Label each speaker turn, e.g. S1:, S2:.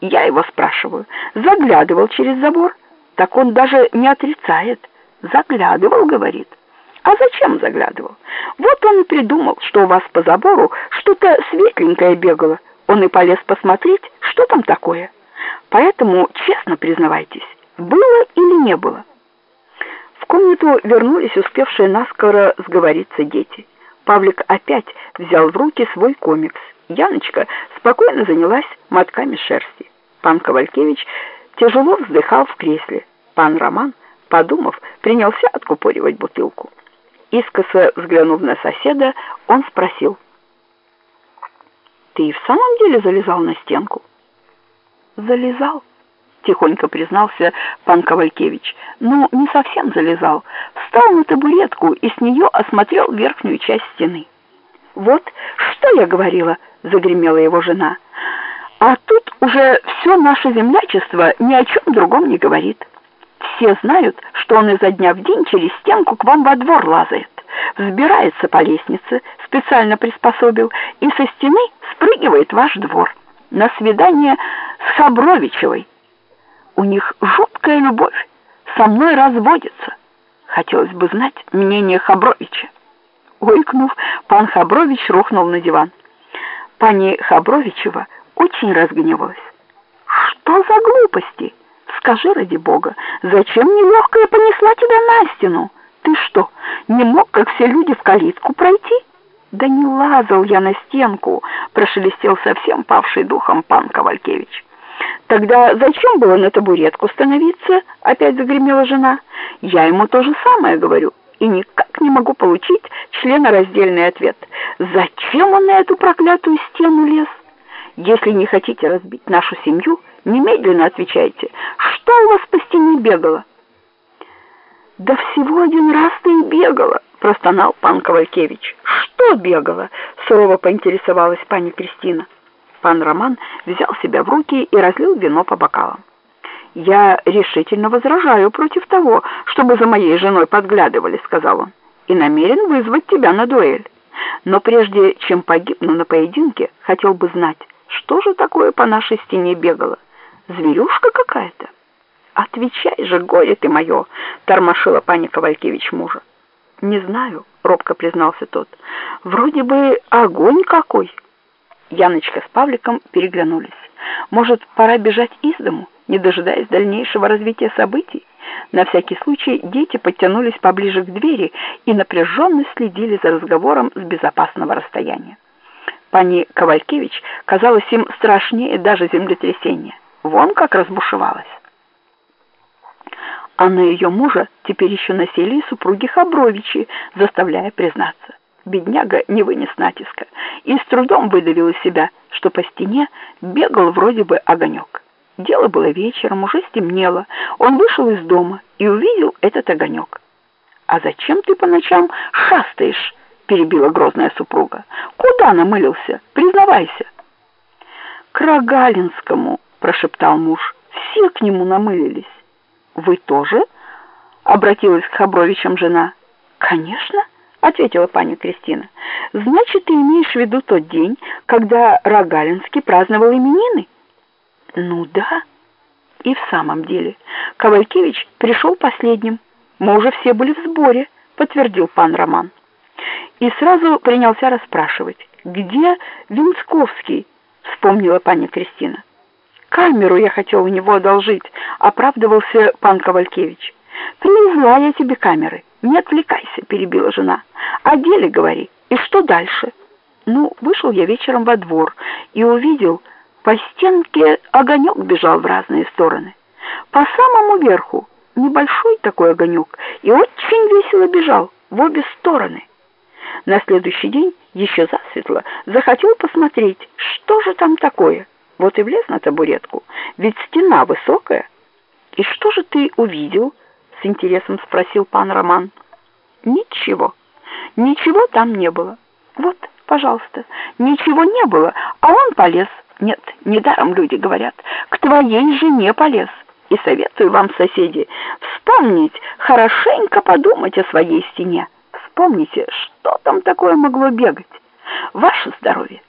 S1: Я его спрашиваю, заглядывал через забор? Так он даже не отрицает. Заглядывал, говорит. А зачем заглядывал? Вот он и придумал, что у вас по забору что-то светленькое бегало. Он и полез посмотреть, что там такое. Поэтому честно признавайтесь, было или не было? В комнату вернулись успевшие наскоро сговориться дети. Павлик опять взял в руки свой комикс. Яночка спокойно занялась мотками шерсти. Пан Ковалькевич тяжело вздыхал в кресле. Пан Роман, подумав, принялся откупоривать бутылку. Искоса взглянув на соседа, он спросил. «Ты в самом деле залезал на стенку?» «Залезал?» тихонько признался пан Ковалькевич. Ну, не совсем залезал. Встал на табуретку и с нее осмотрел верхнюю часть стены. Вот, я говорила, загремела его жена. А тут уже все наше землячество ни о чем другом не говорит. Все знают, что он изо дня в день через стенку к вам во двор лазает, взбирается по лестнице, специально приспособил, и со стены спрыгивает ваш двор на свидание с Хабровичевой. У них жуткая любовь. Со мной разводится. Хотелось бы знать мнение Хабровича. Ойкнув, пан Хабрович рухнул на диван. Пани Хабровичева очень разгневалась. «Что за глупости? Скажи, ради бога, зачем нелегкая понесла тебя на стену? Ты что, не мог, как все люди, в калитку пройти?» «Да не лазал я на стенку», — прошелестел совсем павший духом пан Ковалькевич. Тогда зачем было на табуретку становиться? Опять загремела жена. Я ему то же самое говорю и никак не могу получить членораздельный ответ. Зачем он на эту проклятую стену лез? Если не хотите разбить нашу семью, немедленно отвечайте. Что у вас по стене бегало? Да всего один раз ты и бегала, простонал пан Ковалькевич. Что бегала? сурово поинтересовалась пани Кристина. Пан Роман взял себя в руки и разлил вино по бокалам. «Я решительно возражаю против того, чтобы за моей женой подглядывали», — сказал он, «и намерен вызвать тебя на дуэль. Но прежде чем погибну на поединке, хотел бы знать, что же такое по нашей стене бегало? Зверюшка какая-то?» «Отвечай же, горе ты мое!» — тормошила пани Ковалькевич мужа. «Не знаю», — робко признался тот. «Вроде бы огонь какой». Яночка с Павликом переглянулись. Может, пора бежать из дому, не дожидаясь дальнейшего развития событий? На всякий случай дети подтянулись поближе к двери и напряженно следили за разговором с безопасного расстояния. Пани Ковалькевич казалось им страшнее даже землетрясения. Вон как разбушевалась. А на ее мужа теперь еще насели супруги Хабровичи, заставляя признаться бедняга не вынес натиска и с трудом выдавил из себя, что по стене бегал вроде бы огонек. Дело было вечером, уже стемнело. Он вышел из дома и увидел этот огонек. «А зачем ты по ночам шастаешь?» — перебила грозная супруга. «Куда намылился? Признавайся!» «К Рогалинскому!» — прошептал муж. «Все к нему намылились». «Вы тоже?» — обратилась к Хабровичам жена. «Конечно!» ответила пани Кристина. Значит, ты имеешь в виду тот день, когда Рогалинский праздновал именины? Ну да. И в самом деле, Ковалькевич пришел последним. Мы уже все были в сборе, подтвердил пан Роман. И сразу принялся расспрашивать, где Винсковский, вспомнила пани Кристина. Камеру я хотел у него одолжить, оправдывался пан Ковалькевич. Привезла я тебе камеры. «Не отвлекайся», — перебила жена. «О деле говори. И что дальше?» Ну, вышел я вечером во двор и увидел, по стенке огонек бежал в разные стороны. По самому верху небольшой такой огонек и очень весело бежал в обе стороны. На следующий день, еще засветло, захотел посмотреть, что же там такое. Вот и влез на табуретку, ведь стена высокая. И что же ты увидел?» — с интересом спросил пан Роман. «Ничего, ничего там не было. Вот, пожалуйста, ничего не было, а он полез. Нет, недаром люди говорят, к твоей жене полез. И советую вам, соседи, вспомнить, хорошенько подумать о своей стене. Вспомните, что там такое могло бегать. Ваше здоровье».